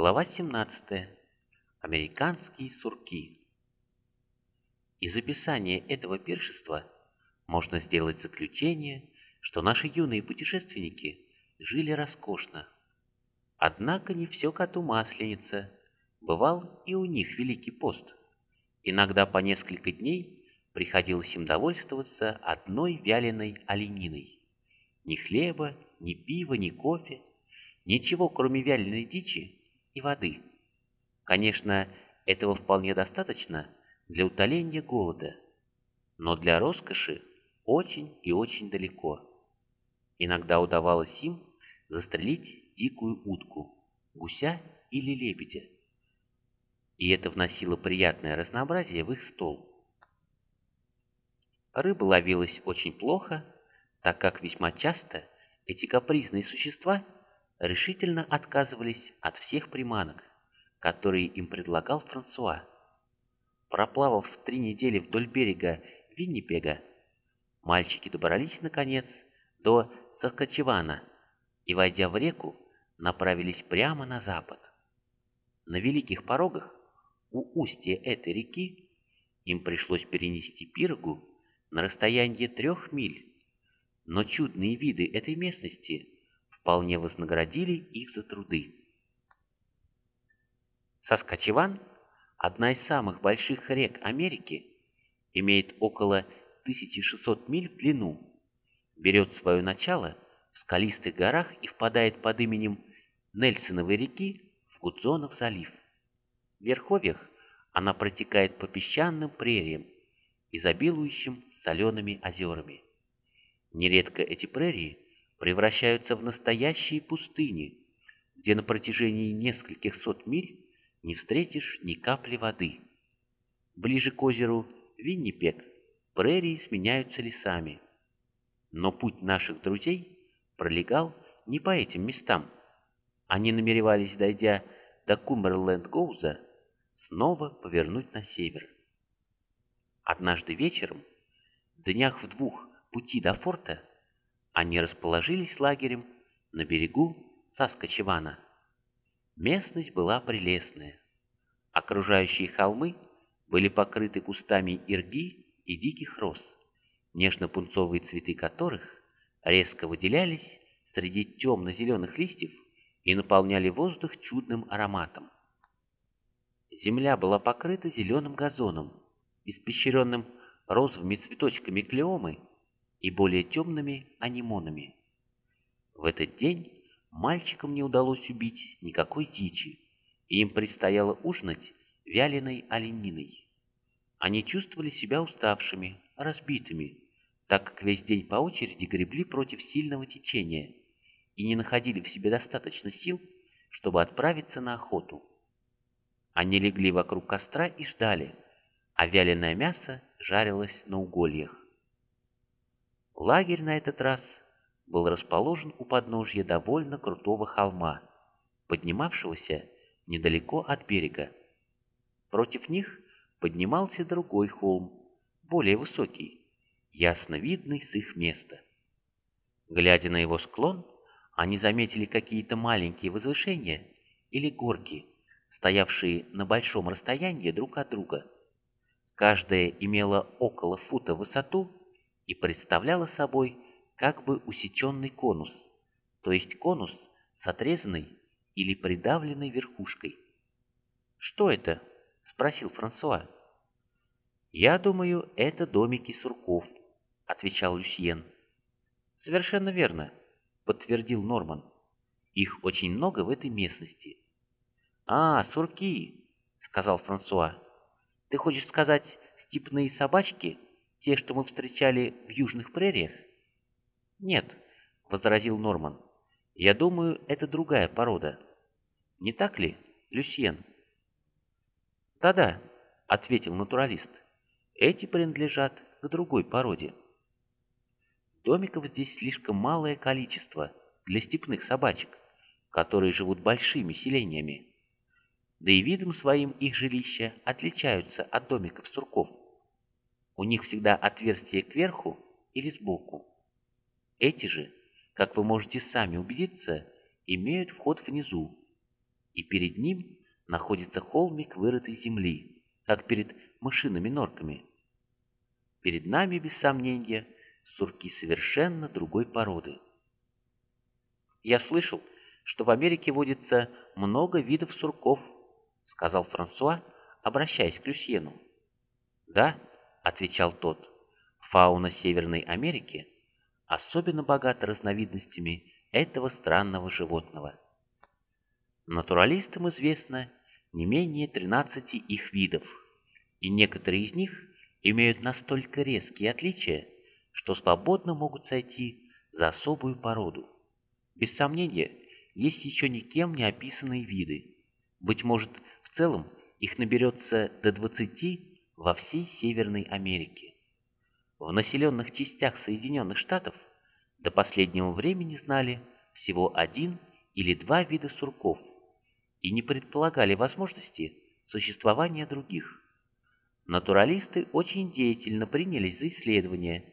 Глава 17. Американские сурки. Из описания этого пиршества можно сделать заключение, что наши юные путешественники жили роскошно. Однако не все коту масленица. Бывал и у них Великий пост. Иногда по несколько дней приходилось им довольствоваться одной вяленой олениной. Ни хлеба, ни пива, ни кофе, ничего кроме вяленой дичи и воды. Конечно, этого вполне достаточно для утоления голода, но для роскоши очень и очень далеко. Иногда удавалось им застрелить дикую утку, гуся или лебедя. И это вносило приятное разнообразие в их стол. Рыба ловилась очень плохо, так как весьма часто эти капризные существа – решительно отказывались от всех приманок, которые им предлагал Франсуа. Проплавав три недели вдоль берега Виннипега, мальчики добрались, наконец, до Саскачевана и, войдя в реку, направились прямо на запад. На великих порогах у устья этой реки им пришлось перенести пирогу на расстояние трех миль, но чудные виды этой местности вполне вознаградили их за труды. Саскачеван, одна из самых больших рек Америки, имеет около 1600 миль в длину, берет свое начало в скалистых горах и впадает под именем Нельсоновой реки в Гудзонов залив. В верховьях она протекает по песчаным прериям, изобилующим солеными озерами. Нередко эти прерии превращаются в настоящие пустыни, где на протяжении нескольких сот миль не встретишь ни капли воды. Ближе к озеру Виннипек прерии сменяются лесами. Но путь наших друзей пролегал не по этим местам. Они намеревались, дойдя до Кумберленд-Гоуза, снова повернуть на север. Однажды вечером, днях в двух пути до форта, они расположились лагерем на берегу Саскачевана. Местность была прелестная. Окружающие холмы были покрыты кустами ирги и диких роз, нежно-пунцовые цветы которых резко выделялись среди темно-зеленых листьев и наполняли воздух чудным ароматом. Земля была покрыта зеленым газоном, испещренным розовыми цветочками клеомы и более темными анимонами. В этот день мальчикам не удалось убить никакой дичи, и им предстояло ужинать вяленой олениной. Они чувствовали себя уставшими, разбитыми, так как весь день по очереди гребли против сильного течения и не находили в себе достаточно сил, чтобы отправиться на охоту. Они легли вокруг костра и ждали, а вяленое мясо жарилось на угольях. Лагерь на этот раз был расположен у подножья довольно крутого холма, поднимавшегося недалеко от берега. Против них поднимался другой холм, более высокий, ясно видный с их места. Глядя на его склон, они заметили какие-то маленькие возвышения или горки, стоявшие на большом расстоянии друг от друга. Каждая имела около фута в высоту и представляла собой как бы усеченный конус, то есть конус с отрезанной или придавленной верхушкой. «Что это?» – спросил Франсуа. «Я думаю, это домики сурков», – отвечал Люсьен. «Совершенно верно», – подтвердил Норман. «Их очень много в этой местности». «А, сурки», — сказал Франсуа. «Ты хочешь сказать степные собачки?» Те, что мы встречали в южных прериях? Нет, возразил Норман. Я думаю, это другая порода. Не так ли, Люсьен? Да-да, ответил натуралист. Эти принадлежат к другой породе. Домиков здесь слишком малое количество для степных собачек, которые живут большими селениями. Да и видом своим их жилища отличаются от домиков сурков. У них всегда отверстие кверху или сбоку. Эти же, как вы можете сами убедиться, имеют вход внизу. и перед ним находится холмик вырытой земли, как перед мышиными норками. Перед нами, без сомнения, сурки совершенно другой породы. «Я слышал, что в Америке водится много видов сурков», — сказал Франсуа, обращаясь к Люсьену. «Да», — отвечал тот, — «фауна Северной Америки особенно богата разновидностями этого странного животного. Натуралистам известно не менее 13 их видов, и некоторые из них имеют настолько резкие отличия, что свободно могут сойти за особую породу. Без сомнения, есть еще никем не описанные виды. Быть может, в целом их наберется до 20 во всей Северной Америке. В населенных частях Соединенных Штатов до последнего времени знали всего один или два вида сурков и не предполагали возможности существования других. Натуралисты очень деятельно принялись за исследования,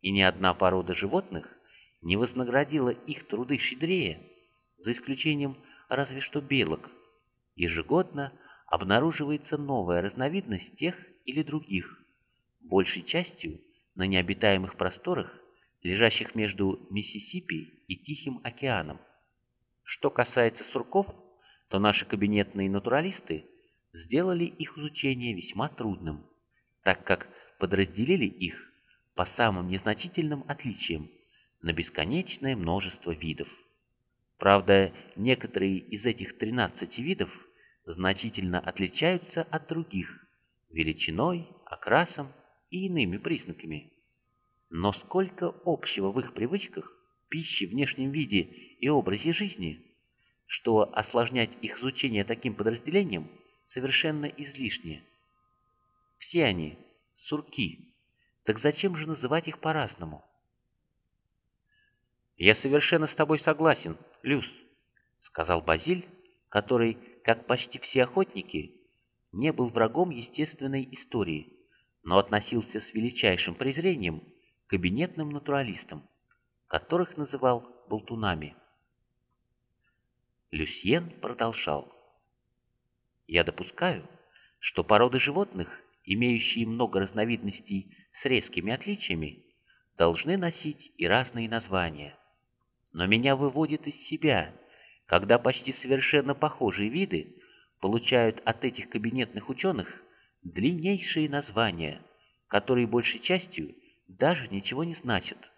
и ни одна порода животных не вознаградила их труды щедрее, за исключением разве что белок. Ежегодно обнаруживается новая разновидность тех или других, большей частью на необитаемых просторах, лежащих между Миссисипи и Тихим океаном. Что касается сурков, то наши кабинетные натуралисты сделали их изучение весьма трудным, так как подразделили их по самым незначительным отличиям на бесконечное множество видов. Правда, некоторые из этих 13 видов значительно отличаются от других величиной, окрасом и иными признаками. Но сколько общего в их привычках, пище, внешнем виде и образе жизни, что осложнять их изучение таким подразделением совершенно излишне. Все они – сурки, так зачем же называть их по-разному? «Я совершенно с тобой согласен, Люс», — сказал Базиль, который, как почти все охотники, не был врагом естественной истории, но относился с величайшим презрением к кабинетным натуралистам, которых называл болтунами. Люсьен продолжал. «Я допускаю, что породы животных, имеющие много разновидностей с резкими отличиями, должны носить и разные названия. Но меня выводит из себя, когда почти совершенно похожие виды получают от этих кабинетных ученых длиннейшие названия, которые большей частью даже ничего не значат,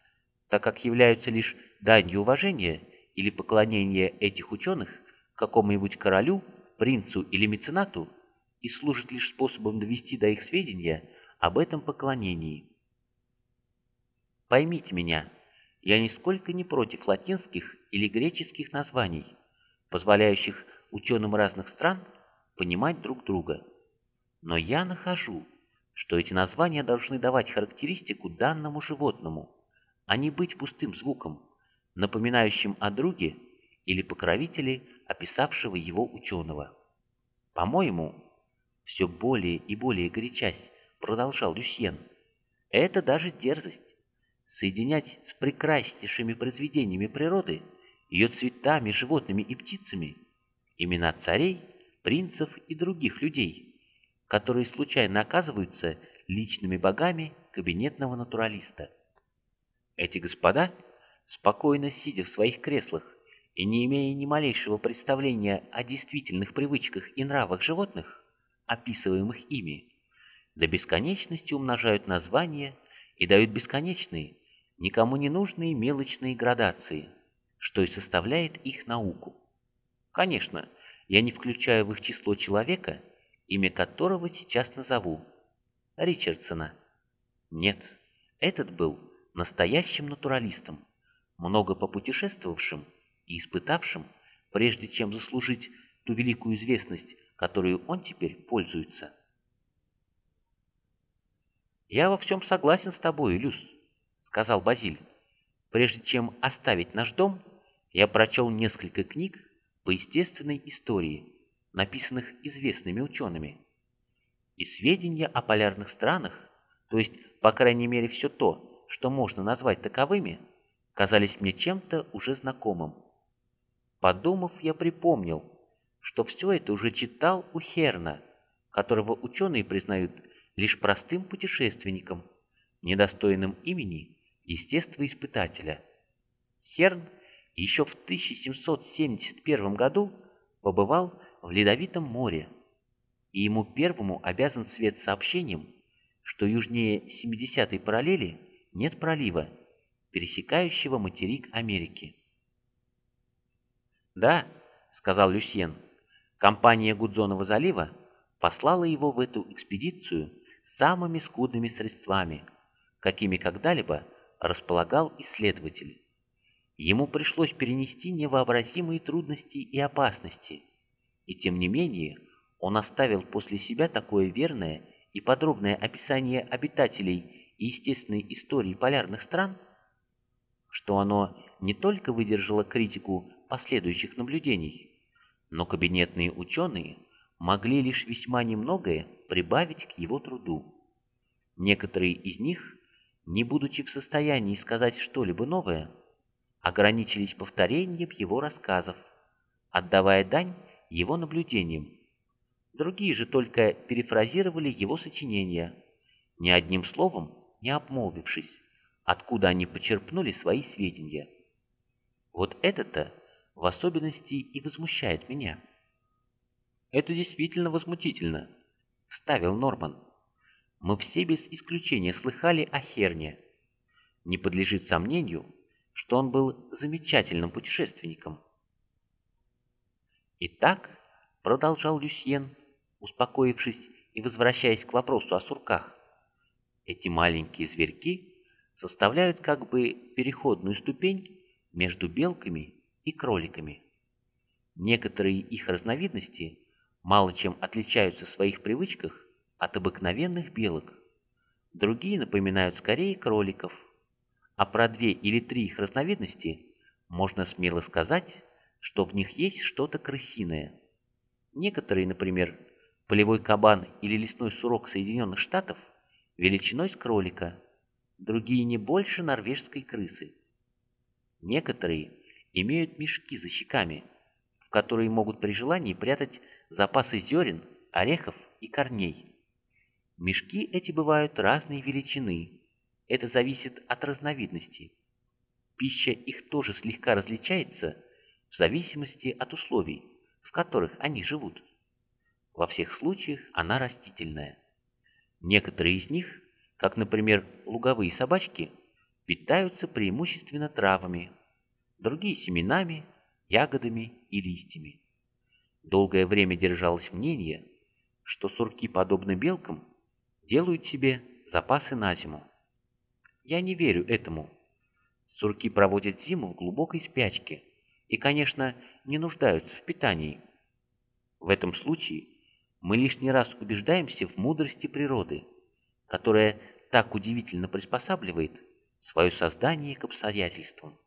так как являются лишь данью уважения или поклонения этих ученых какому-нибудь королю, принцу или меценату и служат лишь способом довести до их сведения об этом поклонении. Поймите меня, я нисколько не против латинских или греческих названий, позволяющих ученым разных стран понимать друг друга. Но я нахожу, что эти названия должны давать характеристику данному животному, а не быть пустым звуком, напоминающим о друге или покровителе, описавшего его ученого. По-моему, все более и более горячась, продолжал Люсьен, это даже дерзость соединять с прекраснейшими произведениями природы, ее цветами, животными и птицами, имена царей, принцев и других людей, которые случайно оказываются личными богами кабинетного натуралиста. Эти господа, спокойно сидя в своих креслах и не имея ни малейшего представления о действительных привычках и нравах животных, описываемых ими, до бесконечности умножают названия и дают бесконечные, никому не нужные мелочные градации, что и составляет их науку. Конечно, я не включаю в их число человека, имя которого сейчас назову – Ричардсона. Нет, этот был настоящим натуралистом, много попутешествовавшим и испытавшим, прежде чем заслужить ту великую известность, которую он теперь пользуется. «Я во всем согласен с тобой, Люс», — сказал Базиль. «Прежде чем оставить наш дом, я прочел несколько книг по естественной истории, написанных известными учеными. И сведения о полярных странах, то есть, по крайней мере, все то, что можно назвать таковыми, казались мне чем-то уже знакомым. Подумав, я припомнил, что все это уже читал у Херна, которого ученые признают лишь простым путешественником, недостойным имени естествоиспытателя. Херн еще в 1771 году побывал в Ледовитом море, и ему первому обязан свет сообщением, что южнее 70-й параллели нет пролива, пересекающего материк Америки. «Да», — сказал Люсьен, — «компания Гудзонова залива послала его в эту экспедицию самыми скудными средствами, какими когда-либо располагал исследователь. Ему пришлось перенести невообразимые трудности и опасности, и тем не менее он оставил после себя такое верное и подробное описание обитателей и естественной истории полярных стран, что оно не только выдержало критику последующих наблюдений, но кабинетные ученые могли лишь весьма немногое прибавить к его труду. Некоторые из них, не будучи в состоянии сказать что-либо новое, ограничились повторением его рассказов, отдавая дань его наблюдениям. Другие же только перефразировали его сочинения, ни одним словом не обмолвившись, откуда они почерпнули свои сведения. Вот это-то в особенности и возмущает меня. «Это действительно возмутительно», — вставил Норман. «Мы все без исключения слыхали о Херне. Не подлежит сомнению, что он был замечательным путешественником». «Итак», — продолжал Люсьен, успокоившись и возвращаясь к вопросу о сурках, «эти маленькие зверьки составляют как бы переходную ступень между белками и кроликами. Некоторые их разновидности мало чем отличаются в своих привычках от обыкновенных белок. Другие напоминают скорее кроликов. А про две или три их разновидности можно смело сказать, что в них есть что-то крысиное. Некоторые, например, полевой кабан или лесной сурок Соединенных Штатов величиной с кролика, другие не больше норвежской крысы. Некоторые имеют мешки за щеками, в которые могут при желании прятать запасы зерен, орехов и корней. Мешки эти бывают разной величины. Это зависит от разновидности. Пища их тоже слегка различается в зависимости от условий, в которых они живут. Во всех случаях она растительная. Некоторые из них, как, например, луговые собачки, питаются преимущественно травами, другие семенами, ягодами и листьями. Долгое время держалось мнение, что сурки, подобно белкам, делают себе запасы на зиму. Я не верю этому. Сурки проводят зиму в глубокой спячке и, конечно, не нуждаются в питании. В этом случае мы лишний раз убеждаемся в мудрости природы, которая так удивительно приспосабливает свое создание к обстоятельствам.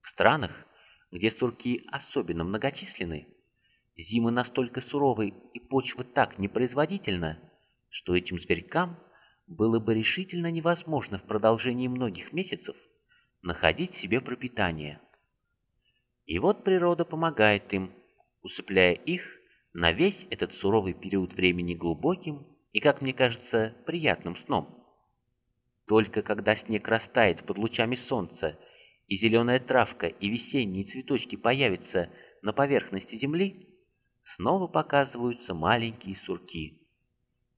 В странах, где сурки особенно многочисленны, зимы настолько суровы и почва так непроизводительна, что этим зверькам было бы решительно невозможно в продолжении многих месяцев находить себе пропитание. И вот природа помогает им, усыпляя их на весь этот суровый период времени глубоким и, как мне кажется, приятным сном. Только когда снег растает под лучами солнца и зеленая травка и весенние цветочки появятся на поверхности земли, снова показываются маленькие сурки.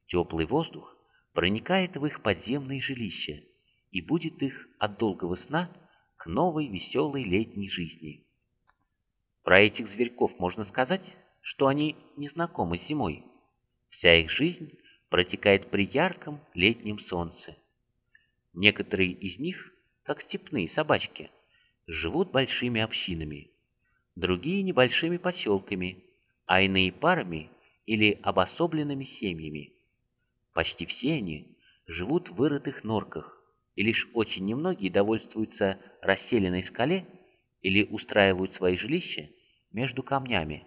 Теплый воздух проникает в их подземные жилища и будет их от долгого сна к новой веселой летней жизни. Про этих зверьков можно сказать, что они не знакомы с зимой. Вся их жизнь протекает при ярком летнем солнце. Некоторые из них, как степные собачки, живут большими общинами, другие небольшими поселками, а иные парами или обособленными семьями. Почти все они живут в вырытых норках, и лишь очень немногие довольствуются расселенной в скале или устраивают свои жилища между камнями.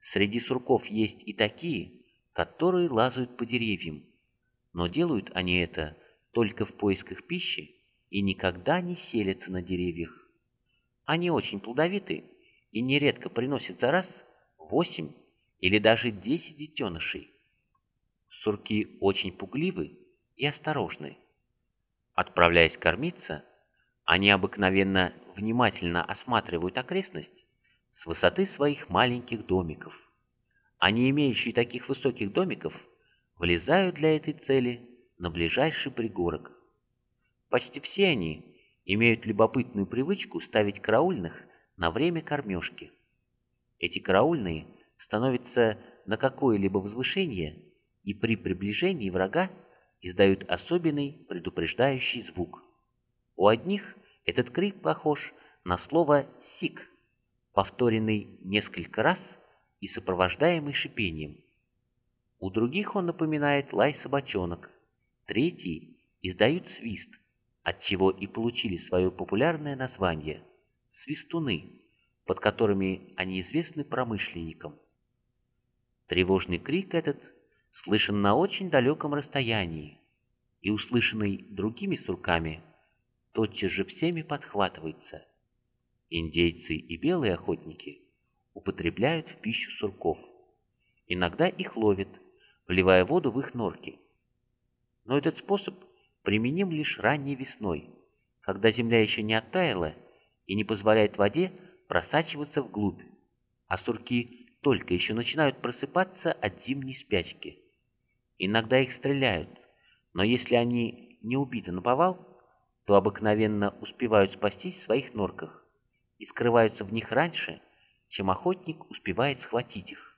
Среди сурков есть и такие, которые лазают по деревьям, но делают они это только в поисках пищи и никогда не селятся на деревьях. Они очень плодовиты и нередко приносят за раз 8 или даже 10 детенышей. Сурки очень пугливы и осторожны. Отправляясь кормиться, они обыкновенно внимательно осматривают окрестность с высоты своих маленьких домиков. Они, имеющие таких высоких домиков, влезают для этой цели на ближайший пригорок. Почти все они имеют любопытную привычку ставить караульных на время кормежки. Эти караульные становятся на какое-либо возвышение и при приближении врага издают особенный предупреждающий звук. У одних этот крик похож на слово «сик», повторенный несколько раз и сопровождаемый шипением. У других он напоминает лай собачонок. Третьи издают свист, от чего и получили свое популярное название – свистуны, под которыми они известны промышленникам. Тревожный крик этот слышен на очень далеком расстоянии, и услышанный другими сурками тотчас же всеми подхватывается. Индейцы и белые охотники употребляют в пищу сурков. Иногда их ловят, вливая воду в их норки. Но этот способ применим лишь ранней весной, когда земля еще не оттаяла и не позволяет воде просачиваться вглубь, а сурки только еще начинают просыпаться от зимней спячки. Иногда их стреляют, но если они не убиты на повал, то обыкновенно успевают спастись в своих норках и скрываются в них раньше, чем охотник успевает схватить их.